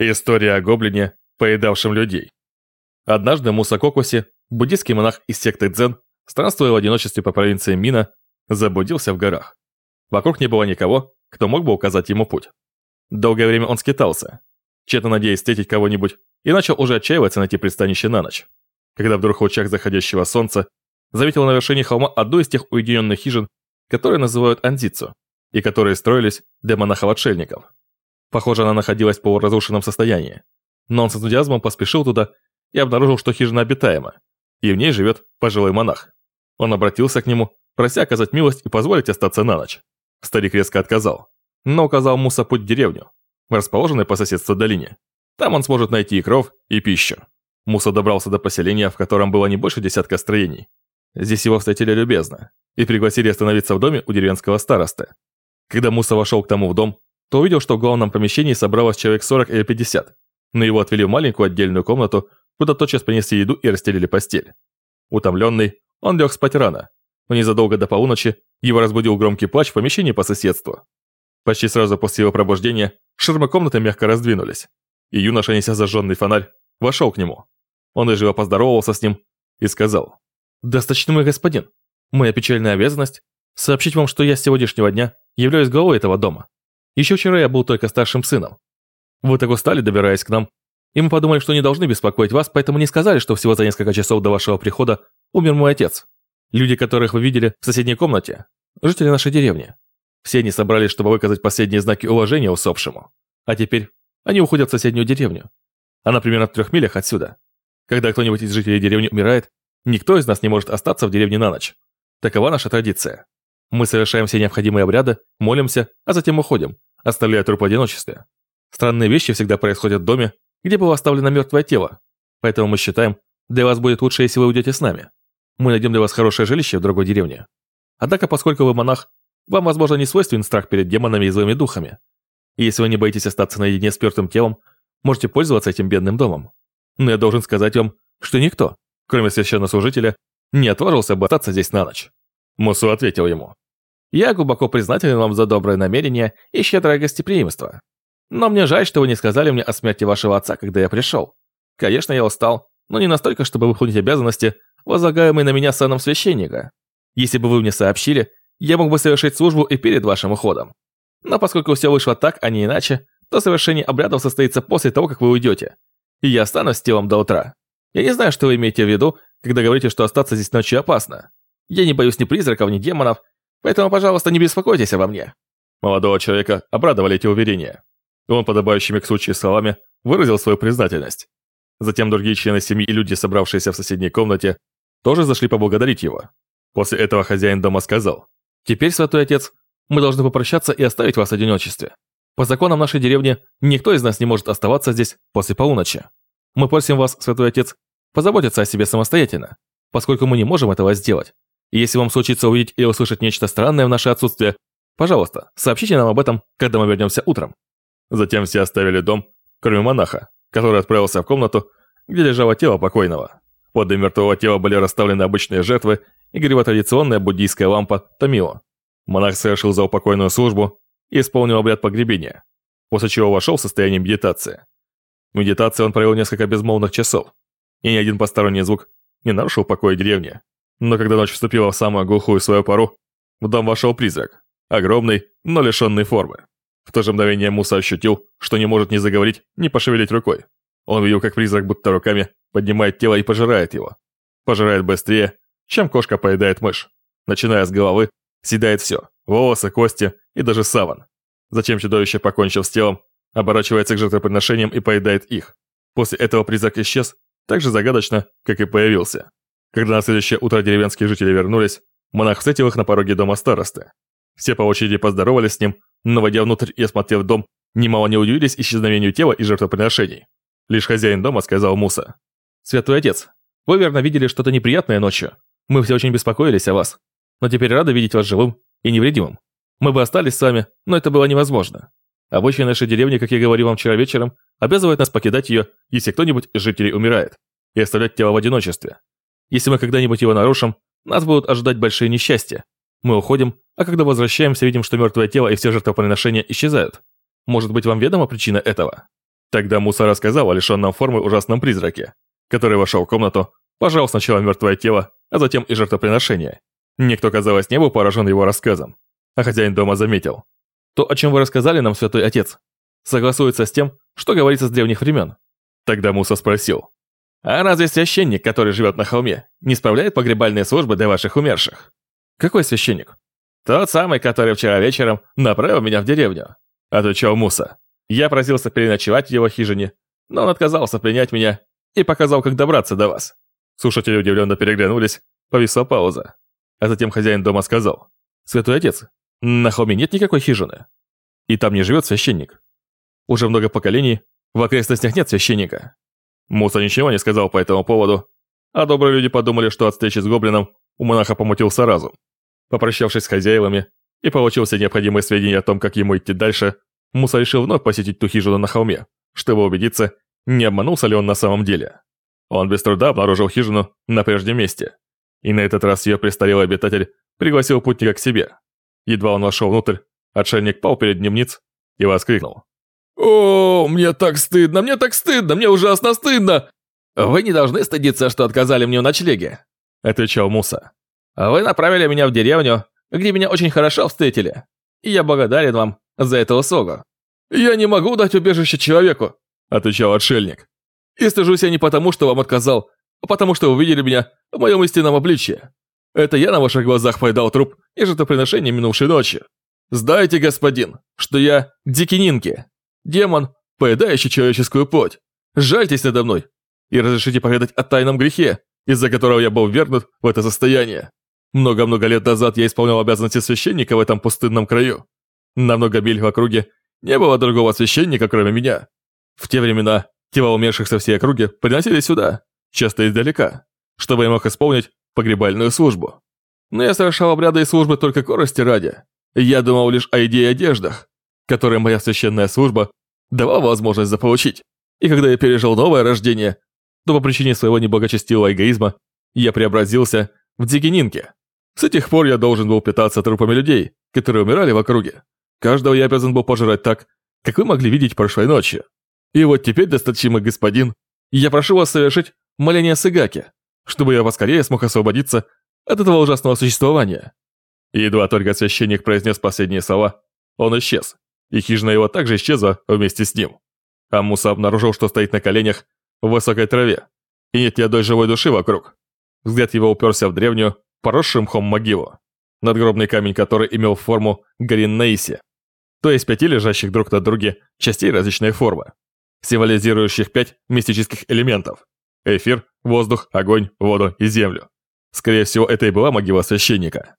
История о гоблине, поедавшем людей. Однажды Муса Кокуси, буддийский монах из секты Дзен, странствуя в одиночестве по провинции Мина, заблудился в горах. Вокруг не было никого, кто мог бы указать ему путь. Долгое время он скитался, тщетно надеясь встретить кого-нибудь, и начал уже отчаиваться найти пристанище на ночь. Когда вдруг в лучах заходящего солнца заметил на вершине холма одну из тех уединенных хижин, которые называют Андзицу, и которые строились для монахов-отшельников. Похоже, она находилась в полуразрушенном состоянии. Но он с энтузиазмом поспешил туда и обнаружил, что хижина обитаема, и в ней живет пожилой монах. Он обратился к нему, прося оказать милость и позволить остаться на ночь. Старик резко отказал, но указал Муса путь в деревню, расположенной по соседству долине. Там он сможет найти и кров, и пищу. Муса добрался до поселения, в котором было не больше десятка строений. Здесь его встретили любезно и пригласили остановиться в доме у деревенского старосты. Когда Муса вошел к тому в дом, то увидел, что в главном помещении собралось человек 40 или 50, но его отвели в маленькую отдельную комнату, куда тотчас принесли еду и расстелили постель. Утомленный, он лег спать рано, но незадолго до полуночи его разбудил громкий плач в помещении по соседству. Почти сразу после его пробуждения ширмы комнаты мягко раздвинулись, и юноша, неся зажженный фонарь, вошел к нему. Он живо поздоровался с ним и сказал, «Достаточно, мой господин. Моя печальная обязанность – сообщить вам, что я с сегодняшнего дня являюсь главой этого дома. Еще вчера я был только старшим сыном. Вы так устали, добираясь к нам, и мы подумали, что не должны беспокоить вас, поэтому не сказали, что всего за несколько часов до вашего прихода умер мой отец. Люди, которых вы видели в соседней комнате, жители нашей деревни. Все они собрались, чтобы выказать последние знаки уважения усопшему. А теперь они уходят в соседнюю деревню. Она примерно в трех милях отсюда. Когда кто-нибудь из жителей деревни умирает, никто из нас не может остаться в деревне на ночь. Такова наша традиция. Мы совершаем все необходимые обряды, молимся, а затем уходим, оставляя труп в одиночестве. Странные вещи всегда происходят в доме, где было оставлено мертвое тело. Поэтому мы считаем, для вас будет лучше, если вы уйдете с нами. Мы найдем для вас хорошее жилище в другой деревне. Однако, поскольку вы монах, вам, возможно, не свойственен страх перед демонами и злыми духами. И если вы не боитесь остаться наедине с мертвым телом, можете пользоваться этим бедным домом. Но я должен сказать вам, что никто, кроме священнослужителя, не отважился бы остаться здесь на ночь. Мусу ответил ему. Я глубоко признателен вам за доброе намерение и щедрое гостеприимство. Но мне жаль, что вы не сказали мне о смерти вашего отца, когда я пришел. Конечно, я устал, но не настолько, чтобы выполнить обязанности, возлагаемые на меня сыном священника. Если бы вы мне сообщили, я мог бы совершить службу и перед вашим уходом. Но поскольку все вышло так, а не иначе, то совершение обрядов состоится после того, как вы уйдете. И я останусь с телом до утра. Я не знаю, что вы имеете в виду, когда говорите, что остаться здесь ночью опасно. Я не боюсь ни призраков, ни демонов, Поэтому, пожалуйста, не беспокойтесь обо мне». Молодого человека обрадовали эти уверения. Он, подобающими к случаю словами, выразил свою признательность. Затем другие члены семьи и люди, собравшиеся в соседней комнате, тоже зашли поблагодарить его. После этого хозяин дома сказал, «Теперь, святой отец, мы должны попрощаться и оставить вас в одиночестве. По законам нашей деревни никто из нас не может оставаться здесь после полуночи. Мы просим вас, святой отец, позаботиться о себе самостоятельно, поскольку мы не можем этого сделать, если вам случится увидеть или услышать нечто странное в наше отсутствие, пожалуйста, сообщите нам об этом, когда мы вернемся утром». Затем все оставили дом, кроме монаха, который отправился в комнату, где лежало тело покойного. Подле мертвого тела были расставлены обычные жертвы и горела традиционная буддийская лампа Томио. Монах совершил заупокойную службу и исполнил обряд погребения, после чего вошел в состояние медитации. В медитации он провел несколько безмолвных часов, и ни один посторонний звук не нарушил покой деревни. Но когда ночь вступила в самую глухую свою пару, в дом вошел призрак, огромный, но лишенный формы. В то же мгновение Муса ощутил, что не может ни заговорить, ни пошевелить рукой. Он видел, как призрак будто руками поднимает тело и пожирает его. Пожирает быстрее, чем кошка поедает мышь. Начиная с головы, съедает все – волосы, кости и даже саван. Затем чудовище, покончив с телом, оборачивается к жертвоприношениям и поедает их. После этого призрак исчез так же загадочно, как и появился. Когда на следующее утро деревенские жители вернулись, монах встретил их на пороге дома старосты. Все по очереди поздоровались с ним, но войдя внутрь и осмотрев дом, немало не удивились исчезновению тела и жертвоприношений. Лишь хозяин дома сказал Муса. «Святой отец, вы верно видели что-то неприятное ночью. Мы все очень беспокоились о вас. Но теперь рады видеть вас живым и невредимым. Мы бы остались с вами, но это было невозможно. Обычаи нашей деревни, как я говорил вам вчера вечером, обязывают нас покидать ее, если кто-нибудь из жителей умирает, и оставлять тело в одиночестве. Если мы когда-нибудь его нарушим, нас будут ожидать большие несчастья. Мы уходим, а когда возвращаемся, видим, что мертвое тело и все жертвоприношения исчезают. Может быть, вам ведома причина этого?» Тогда Муса рассказал о лишенном формы ужасном призраке, который вошел в комнату, пожал сначала мертвое тело, а затем и жертвоприношение. Никто, казалось, не был поражен его рассказом, а хозяин дома заметил. То, о чем вы рассказали нам, святой отец, согласуется с тем, что говорится с древних времен. Тогда Муса спросил, «А разве священник, который живет на холме, не справляет погребальные службы для ваших умерших?» «Какой священник?» «Тот самый, который вчера вечером направил меня в деревню», — отвечал Муса. Я просился переночевать в его хижине, но он отказался принять меня и показал, как добраться до вас. Слушатели удивленно переглянулись, повисла пауза. А затем хозяин дома сказал, «Святой отец, на холме нет никакой хижины, и там не живет священник. Уже много поколений в окрестностях нет священника». Муса ничего не сказал по этому поводу, а добрые люди подумали, что от встречи с гоблином у монаха помутился разум. Попрощавшись с хозяевами и получил все необходимые сведения о том, как ему идти дальше, Муса решил вновь посетить ту хижину на холме, чтобы убедиться, не обманулся ли он на самом деле. Он без труда обнаружил хижину на прежнем месте. И на этот раз ее престарелый обитатель пригласил путника к себе. Едва он вошел внутрь, отшельник пал перед ним ниц и воскликнул. «О, мне так стыдно, мне так стыдно, мне ужасно стыдно!» «Вы не должны стыдиться, что отказали мне в ночлеге», — отвечал Муса. «Вы направили меня в деревню, где меня очень хорошо встретили, и я благодарен вам за эту услугу». «Я не могу дать убежище человеку», — отвечал отшельник. «И стыжусь я не потому, что вам отказал, а потому что увидели меня в моем истинном обличье. Это я на ваших глазах поедал труп и жертвоприношение минувшей ночи. Знаете, господин, что я Дикининки, демон, поедающий человеческую плоть. Жальтесь надо мной и разрешите поведать о тайном грехе, из-за которого я был вернут в это состояние. Много-много лет назад я исполнял обязанности священника в этом пустынном краю. На много миль в округе не было другого священника, кроме меня. В те времена тела умерших со всей округи приносили сюда, часто издалека, чтобы я мог исполнить погребальную службу. Но я совершал обряды и службы только корости ради. Я думал лишь о еде и одеждах, которые моя священная служба давала возможность заполучить. И когда я пережил новое рождение, то по причине своего неблагочестивого эгоизма я преобразился в дигенинке. С тех пор я должен был питаться трупами людей, которые умирали в округе. Каждого я обязан был пожирать так, как вы могли видеть прошлой ночью. И вот теперь, досточимый господин, я прошу вас совершить моление Сыгаки, чтобы я поскорее смог освободиться от этого ужасного существования». Едва только священник произнес последние слова, он исчез, и хижина его также исчезла вместе с ним. А Муса обнаружил, что стоит на коленях в высокой траве, и нет ни одной живой души вокруг. Взгляд его уперся в древнюю, поросшую мхом могилу, надгробный камень которой имел форму Гарин-Наиси то есть пяти лежащих друг на друге частей различной формы, символизирующих пять мистических элементов – эфир, воздух, огонь, воду и землю. Скорее всего, это и была могила священника.